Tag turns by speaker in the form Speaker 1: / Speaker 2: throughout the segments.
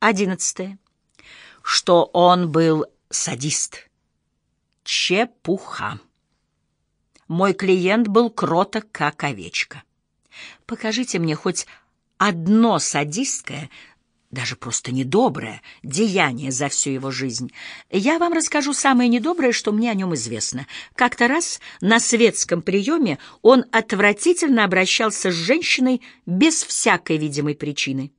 Speaker 1: Одиннадцатое. Что он был садист. Чепуха. Мой клиент был кроток, как овечка. Покажите мне хоть одно садистское, даже просто недоброе деяние за всю его жизнь. Я вам расскажу самое недоброе, что мне о нем известно. Как-то раз на светском приеме он отвратительно обращался с женщиной без всякой видимой причины.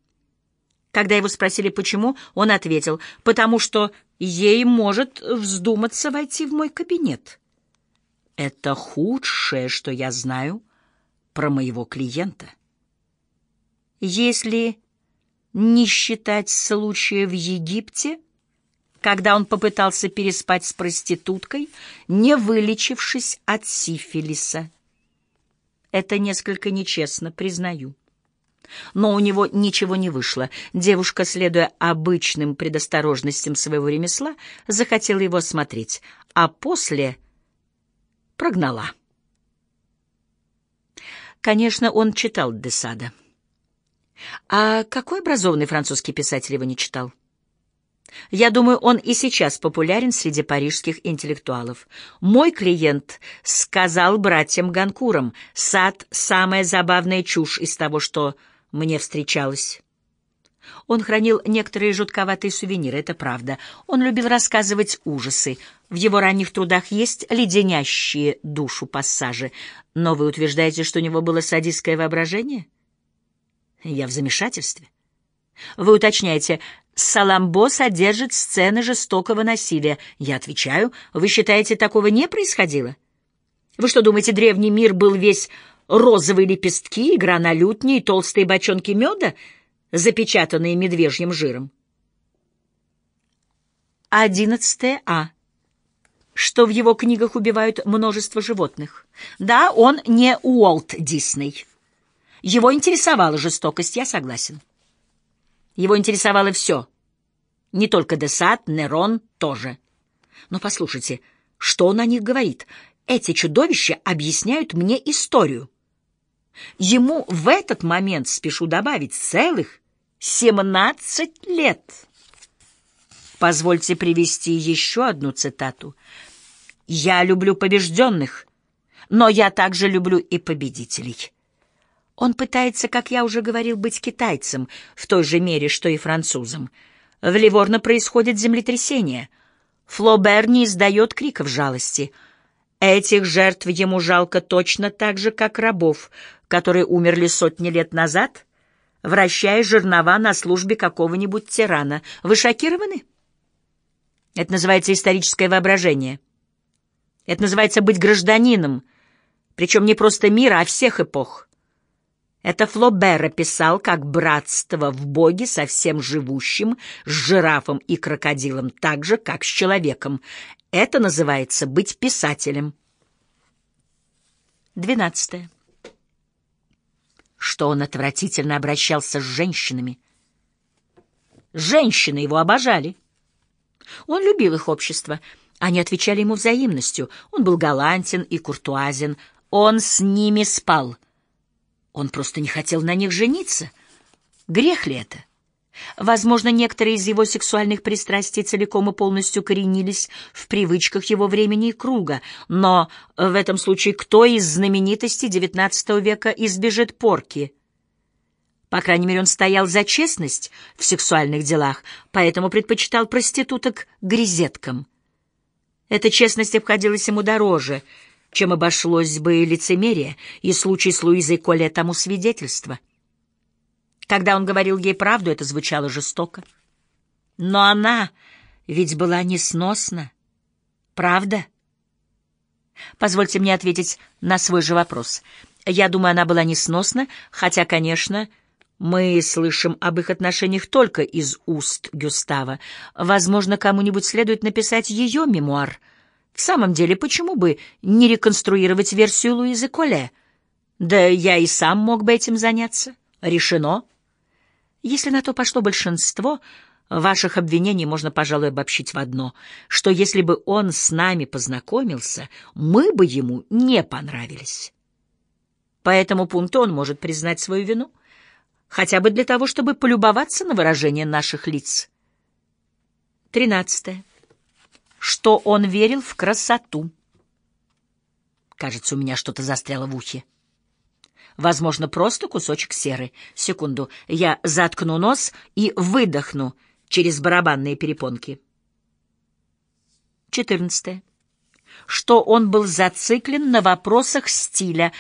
Speaker 1: Когда его спросили, почему, он ответил, потому что ей может вздуматься войти в мой кабинет. Это худшее, что я знаю про моего клиента. Если не считать случая в Египте, когда он попытался переспать с проституткой, не вылечившись от сифилиса. Это несколько нечестно, признаю. Но у него ничего не вышло. Девушка, следуя обычным предосторожностям своего ремесла, захотела его осмотреть, а после прогнала. Конечно, он читал Десада. А какой образованный французский писатель его не читал? Я думаю, он и сейчас популярен среди парижских интеллектуалов. Мой клиент сказал братьям Ганкурам, сад — самая забавная чушь из того, что мне встречалось. Он хранил некоторые жутковатые сувениры, это правда. Он любил рассказывать ужасы. В его ранних трудах есть леденящие душу пассажи. Но вы утверждаете, что у него было садистское воображение? — я в замешательстве. Вы уточняете, Саламбо содержит сцены жестокого насилия. Я отвечаю, вы считаете, такого не происходило? Вы что, думаете, древний мир был весь розовые лепестки, игра на лютне и толстые бочонки меда, запечатанные медвежьим жиром? Одиннадцатое А. Что в его книгах убивают множество животных. Да, он не Уолт Дисней. Его интересовала жестокость, я согласен. Его интересовало все. Не только Десад, Нерон тоже. Но послушайте, что он о них говорит? Эти чудовища объясняют мне историю. Ему в этот момент, спешу добавить, целых семнадцать лет. Позвольте привести еще одну цитату. «Я люблю побежденных, но я также люблю и победителей». Он пытается, как я уже говорил, быть китайцем в той же мере, что и французом. В Ливорно происходит землетрясение. Флобер не издает криков жалости. Этих жертв ему жалко точно так же, как рабов, которые умерли сотни лет назад, вращая жернова на службе какого-нибудь тирана. Вы шокированы? Это называется историческое воображение. Это называется быть гражданином, причем не просто мира, а всех эпох. Это Флобер описал как братство в Боге со всем живущим, с жирафом и крокодилом, так же, как с человеком. Это называется быть писателем. Двенадцатое. Что он отвратительно обращался с женщинами. Женщины его обожали. Он любил их общество. Они отвечали ему взаимностью. Он был галантен и куртуазен. Он с ними спал — он просто не хотел на них жениться. Грех ли это? Возможно, некоторые из его сексуальных пристрастий целиком и полностью коренились в привычках его времени и круга, но в этом случае кто из знаменитостей XIX века избежит порки? По крайней мере, он стоял за честность в сексуальных делах, поэтому предпочитал проституток грезеткам. Эта честность обходилась ему дороже — чем обошлось бы лицемерие, и случай с Луизой Коле тому свидетельство. Когда он говорил ей правду, это звучало жестоко. Но она ведь была несносна. Правда? Позвольте мне ответить на свой же вопрос. Я думаю, она была несносна, хотя, конечно, мы слышим об их отношениях только из уст Гюстава. Возможно, кому-нибудь следует написать ее мемуар — в самом деле, почему бы не реконструировать версию Луизы Коле? Да я и сам мог бы этим заняться. Решено. Если на то пошло большинство, ваших обвинений можно, пожалуй, обобщить в одно, что если бы он с нами познакомился, мы бы ему не понравились. По этому пункту он может признать свою вину. хотя бы для того, чтобы полюбоваться на выражение наших лиц. Тринадцатое. Что он верил в красоту. Кажется, у меня что-то застряло в ухе. Возможно, просто кусочек серы. Секунду. Я заткну нос и выдохну через барабанные перепонки. Четырнадцатое. Что он был зациклен на вопросах стиля.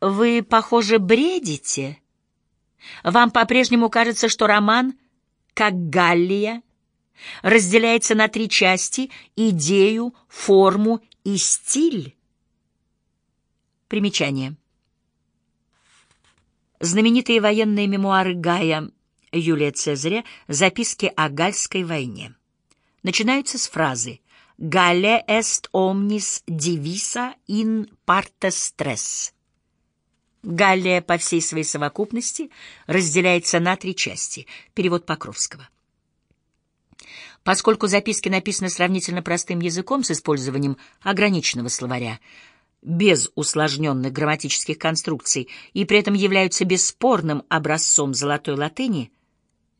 Speaker 1: Вы, похоже, бредите. Вам по-прежнему кажется, что роман, как Галлия, разделяется на три части — идею, форму и стиль? Примечание. Знаменитые военные мемуары Гая Юлия Цезаря «Записки о Гальской войне» начинаются с фразы «Галле est omnis divisa in partes tres». Галлия по всей своей совокупности разделяется на три части. Перевод Покровского. Поскольку записки написаны сравнительно простым языком с использованием ограниченного словаря, без усложненных грамматических конструкций и при этом являются бесспорным образцом золотой латыни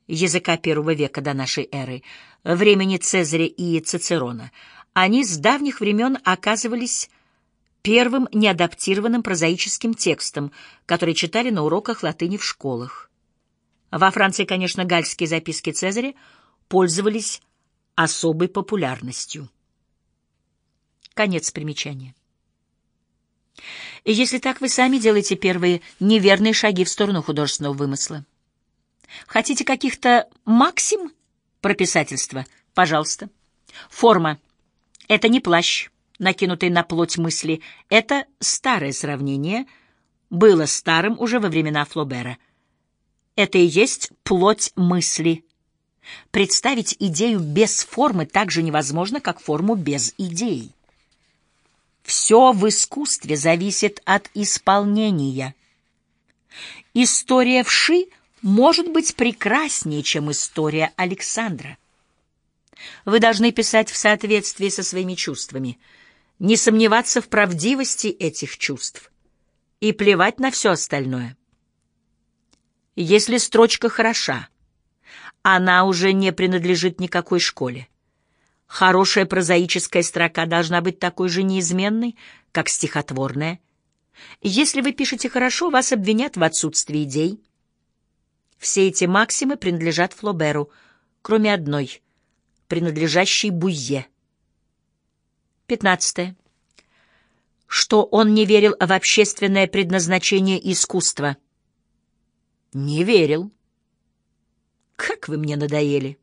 Speaker 1: языка первого века до нашей эры, времени Цезаря и Цицерона, они с давних времен оказывались первым неадаптированным прозаическим текстом, который читали на уроках латыни в школах. Во Франции, конечно, гальские записки Цезаря пользовались особой популярностью. Конец примечания. И если так, вы сами делаете первые неверные шаги в сторону художественного вымысла. Хотите каких-то максим про писательство? Пожалуйста. Форма. Это не плащ, накинутый на плоть мысли. Это старое сравнение. Было старым уже во времена Флобера. Это и есть плоть мысли. Представить идею без формы так же невозможно, как форму без идеи. Все в искусстве зависит от исполнения. История вши может быть прекраснее, чем история Александра. Вы должны писать в соответствии со своими чувствами, не сомневаться в правдивости этих чувств и плевать на все остальное. Если строчка хороша, она уже не принадлежит никакой школе. Хорошая прозаическая строка должна быть такой же неизменной, как стихотворная. Если вы пишете хорошо, вас обвинят в отсутствии идей. Все эти максимы принадлежат Флоберу, кроме одной, принадлежащей Буйе. Пятнадцатое. Что он не верил в общественное предназначение искусства. Не верил. Как вы мне надоели.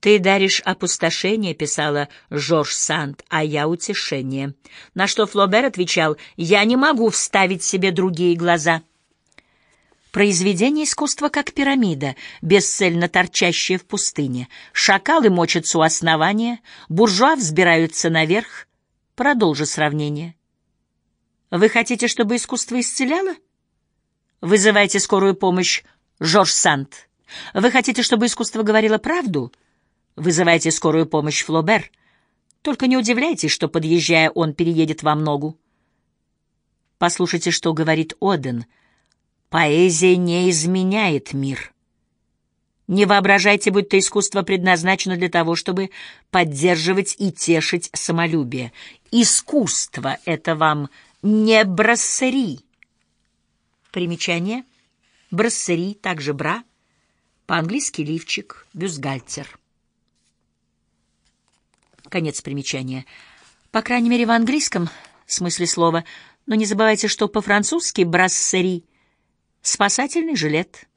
Speaker 1: «Ты даришь опустошение», — писала Жорж Санд, — «а я утешение». На что Флобер отвечал, «Я не могу вставить себе другие глаза». Произведение искусства как пирамида, бесцельно торчащая в пустыне. Шакалы мочатся у основания, буржуа взбираются наверх. Продолжи сравнение. Вы хотите, чтобы искусство исцеляло? Вызывайте скорую помощь, Жорж Санд. Вы хотите, чтобы искусство говорило правду? — Вызывайте скорую помощь, Флобер. Только не удивляйтесь, что, подъезжая, он переедет вам ногу. Послушайте, что говорит Оден. Поэзия не изменяет мир. Не воображайте, будто искусство предназначено для того, чтобы поддерживать и тешить самолюбие. Искусство — это вам не брассери. Примечание. Брассери, также бра, по-английски лифчик, бюстгальтер. Конец примечания. По крайней мере, в английском смысле слова. Но не забывайте, что по-французски «брассери» — спасательный жилет.